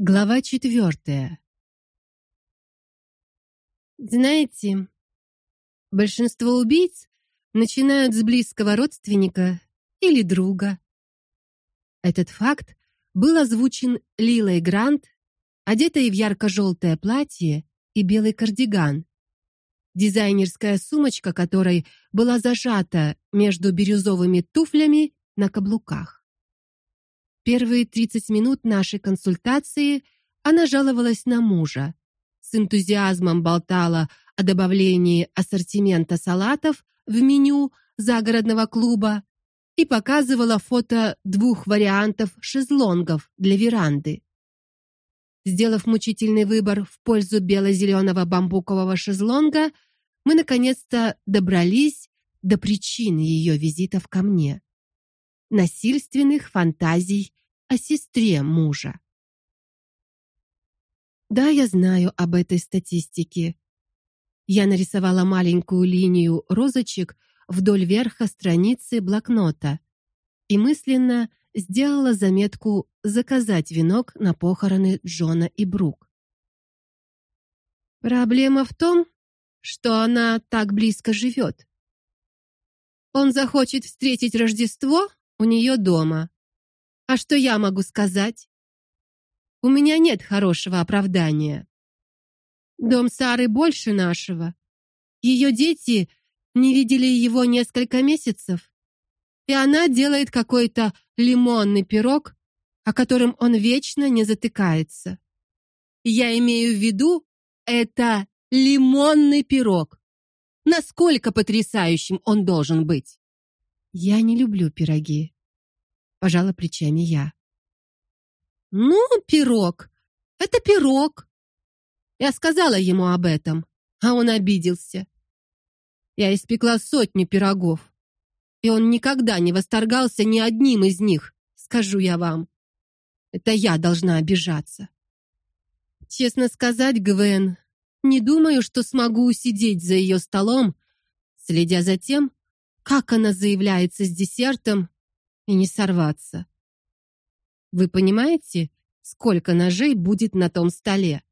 Глава четвертая. Знаете, большинство убийц начинают с близкого родственника или друга. Этот факт был озвучен Лилой Грант, одетой в ярко желтое платье и белый кардиган. Дизайнерская сумочка которой была зажата между бирюзовыми туфлями на каблуках. Первые 30 минут нашей консультации она жаловалась на мужа, с энтузиазмом болтала о добавлении ассортимента салатов в меню загородного клуба и показывала фото двух вариантов шезлонгов для веранды. Сделав мучительный выбор в пользу бело зеленого бамбукового шезлонга, мы наконец-то добрались до причины ее визитов ко мне. Насильственных фантазий о сестре мужа. Да, я знаю об этой статистике. Я нарисовала маленькую линию розочек вдоль верха страницы блокнота и мысленно сделала заметку заказать венок на похороны Джона и Брук. Проблема в том, что она так близко живет. Он захочет встретить Рождество у нее дома, а что я могу сказать? У меня нет хорошего оправдания. Дом Сары больше нашего. Ее дети не видели его несколько месяцев, и она делает какой-то лимонный пирог, о котором он вечно не затыкается. Я имею в виду это лимонный пирог. Насколько потрясающим он должен быть? Я не люблю пироги пожала плечами я. Ну, пирог. Это пирог. Я сказала ему об этом, а он обиделся. Я испекла сотни пирогов, и он никогда не восторгался ни одним из них, скажу я вам. Это я должна обижаться. Честно сказать, Гвен, не думаю, что смогу усидеть за ее столом, следя за тем, как она заявляется с десертом и не сорваться. Вы понимаете, сколько ножей будет на том столе?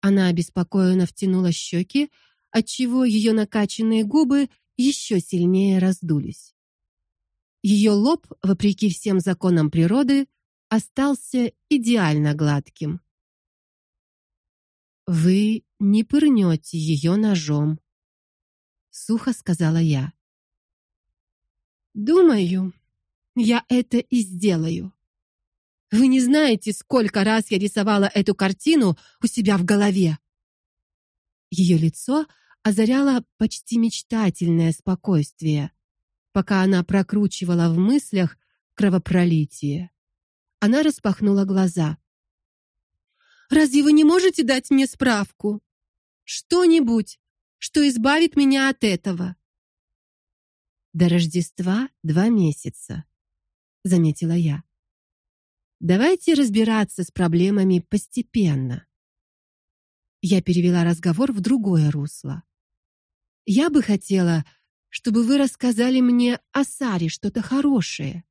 Она обеспокоенно втянула щеки, отчего ее накачанные губы еще сильнее раздулись. Ее лоб, вопреки всем законам природы, остался идеально гладким. Вы не пырнете ее ножом, сухо сказала я. Думаю, я это и сделаю. Вы не знаете, сколько раз я рисовала эту картину у себя в голове. Ее лицо озаряло почти мечтательное спокойствие, пока она прокручивала в мыслях кровопролитие. Она распахнула глаза. Разве вы не можете дать мне справку? Что-нибудь, что избавит меня от этого? До Рождества два месяца заметила я. Давайте разбираться с проблемами постепенно. Я перевела разговор в другое русло. Я бы хотела, чтобы вы рассказали мне о Саре что-то хорошее.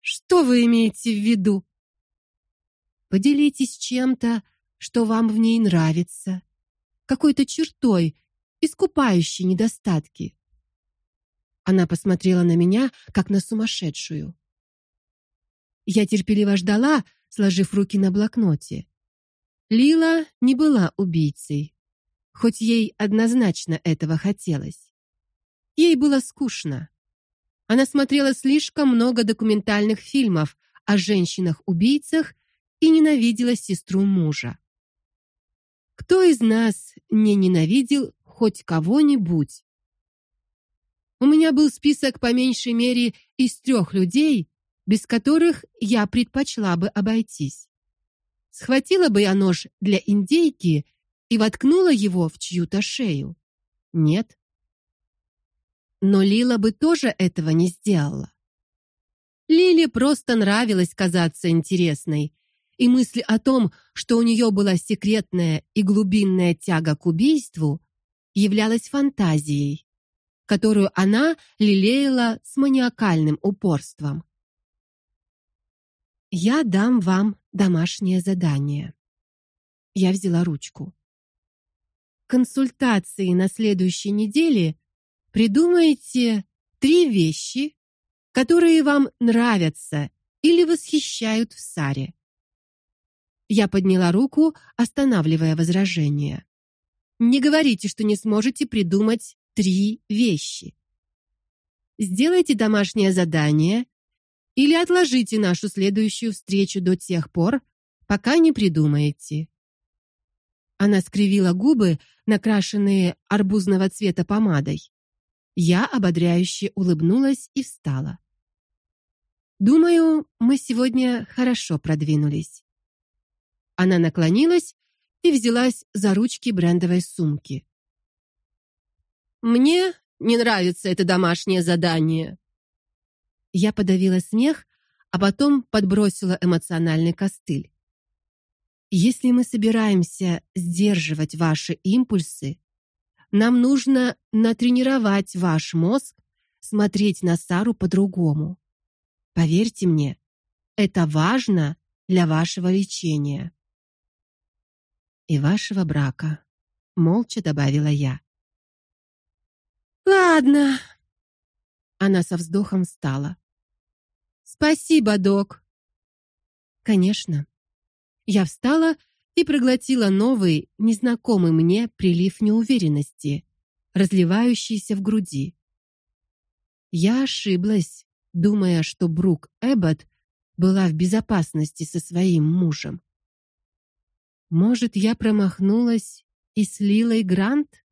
Что вы имеете в виду? Поделитесь чем-то, что вам в ней нравится, какой-то чертой, искупающей недостатки. Она посмотрела на меня, как на сумасшедшую. Я терпеливо ждала, сложив руки на блокноте. Лила не была убийцей, хоть ей однозначно этого хотелось. Ей было скучно. Она смотрела слишком много документальных фильмов о женщинах-убийцах и ненавидела сестру мужа. Кто из нас не ненавидел хоть кого-нибудь? У меня был список по меньшей мере из трех людей, без которых я предпочла бы обойтись. Схватила бы я нож для индейки и воткнула его в чью-то шею. Нет. Но Лила бы тоже этого не сделала. Лиле просто нравилось казаться интересной, и мысль о том, что у нее была секретная и глубинная тяга к убийству, являлась фантазией, которую она лелеяла с маниакальным упорством. Я дам вам домашнее задание. Я взяла ручку. Консультации на следующей неделе придумайте три вещи, которые вам нравятся или восхищают в Саре. Я подняла руку, останавливая возражение. Не говорите, что не сможете придумать три вещи. Сделайте домашнее задание или отложите нашу следующую встречу до тех пор, пока не придумаете. Она скривила губы, накрашенные арбузного цвета помадой. Я ободряюще улыбнулась и встала. Думаю, мы сегодня хорошо продвинулись. Она наклонилась и взялась за ручки брендовой сумки. Мне не нравится это домашнее задание. Я подавила смех, а потом подбросила эмоциональный костыль. Если мы собираемся сдерживать ваши импульсы, нам нужно натренировать ваш мозг смотреть на Сару по-другому. Поверьте мне, это важно для вашего лечения и вашего брака, молча добавила я. Ладно. Она со вздохом встала. Спасибо, док. Конечно. Я встала и проглотила новый, незнакомый мне прилив неуверенности, разливающийся в груди. Я ошиблась думая, что Брук Эббот была в безопасности со своим мужем. Может, я промахнулась и с Лилой Грант?